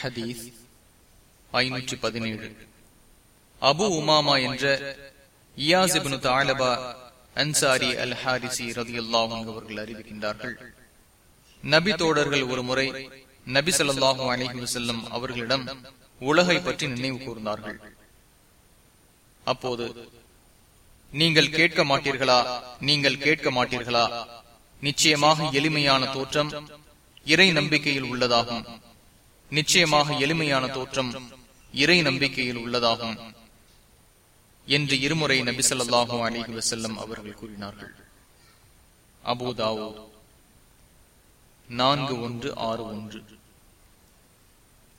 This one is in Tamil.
ஹதீஸ் ஐநூற்றி பதினேழு. அபு உமாமா என்ற இயாசிபனு தாலபா அன்சாரி அல் ஹாரிசி ரதியுல்லாஹும் அவர்கள் அறிவிக்கின்றார்கள். நபி தோடர்கள் ஒரு முறை நபி சொல்லாஹும் அலஹி வசல்லம் அவர்களிடம் உலகை பற்றி நினைவு கூர்ந்தார்கள். அப்போது நீங்கள் கேட்க மாட்டீர்களா? நீங்கள் கேட்க மாட்டீர்களா? நிச்சயமாக எளிமையான தோற்றம் இறை நம்பிக்கையில் உள்ளதாகும். நிச்சயமாக எளிமையான தோற்றம் இறை நம்பிக்கையில் உள்ளதாகும் என்று இருமுறை நபி சொல்லாஹு அலிஹி வசல்லம் அவர்கள் கூறினார்கள். அபுதாவோ நான்கு ஒன்று ஆறு ஒன்று.